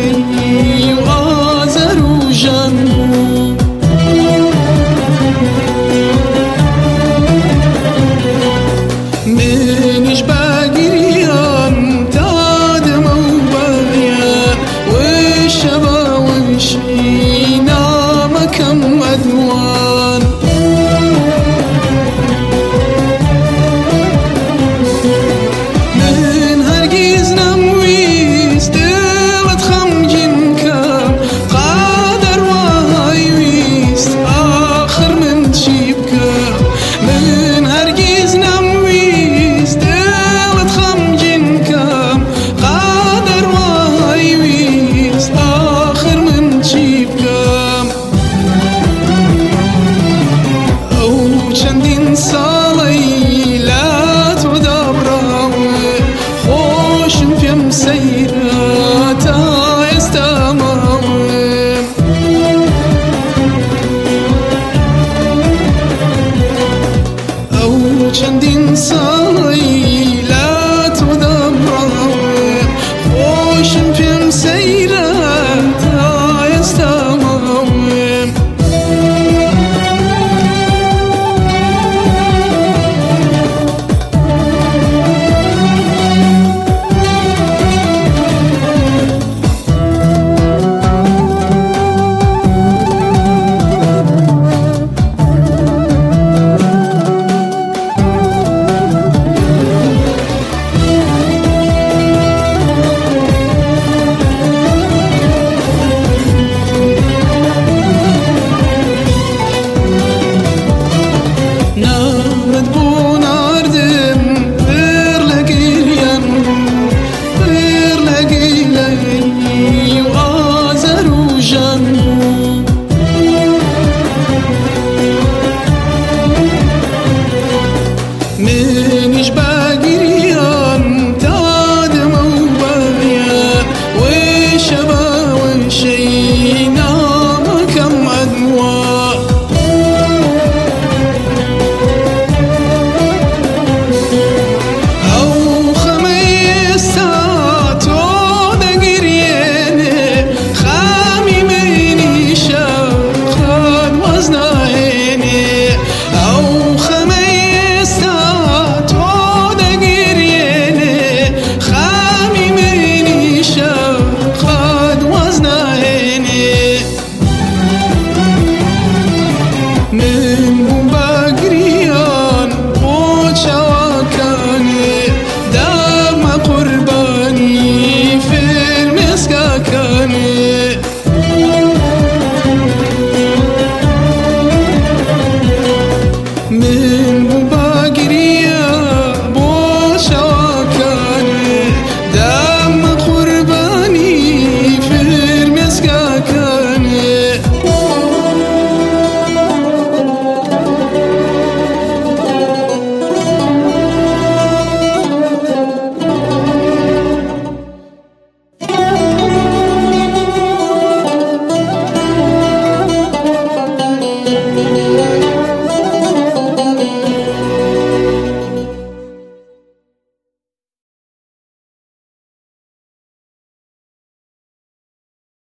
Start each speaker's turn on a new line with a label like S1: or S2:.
S1: benim Azerbaycan Neniş بگیریم تادم و بگیر و شب و çendin sayı